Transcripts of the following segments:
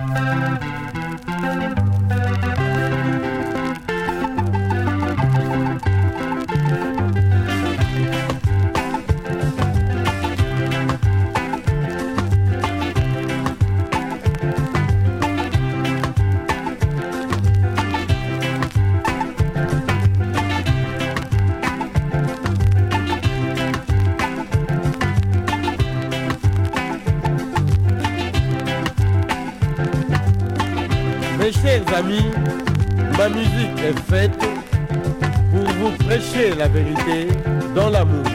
Música Mes chers amis, ma musique est faite pour vous prêcher la vérité dans l'amour.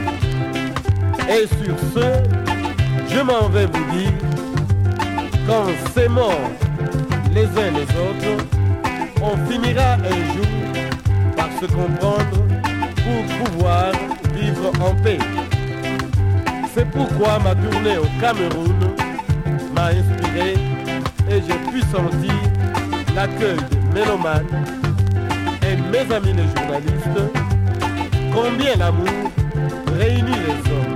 Et sur ce, je m'en vais vous dire, quand c'est mort les uns les autres, on finira un jour par se comprendre pour pouvoir vivre en paix. C'est pourquoi ma tournée au Cameroun m'a inspiré et j'ai pu sentir l'accueil des mélomanes et mes amis les journalistes, combien l'amour réunit les hommes.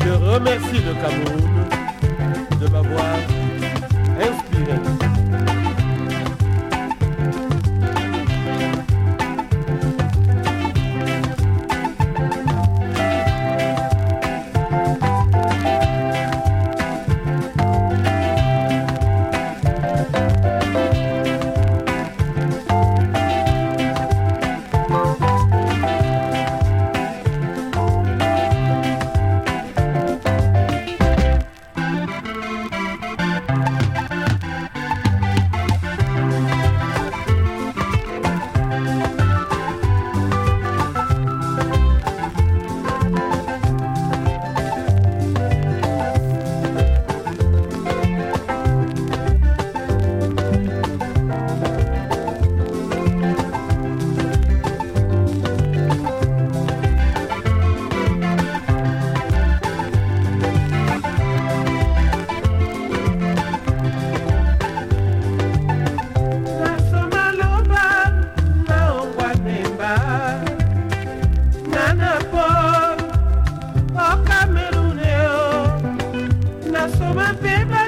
Je remercie le Cameroun de m'avoir inspiré. my baby.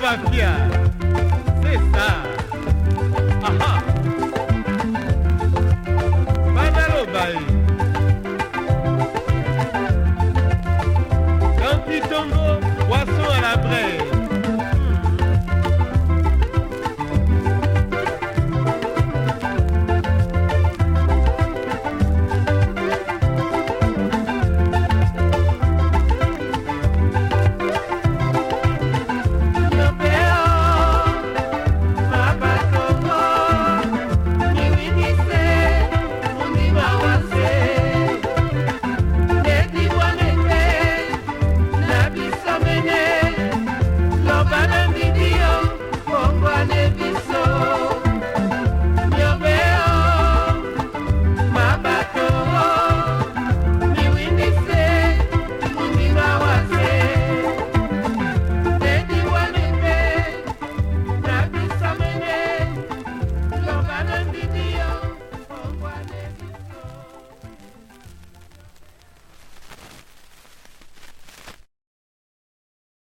Bafia. Você sabe.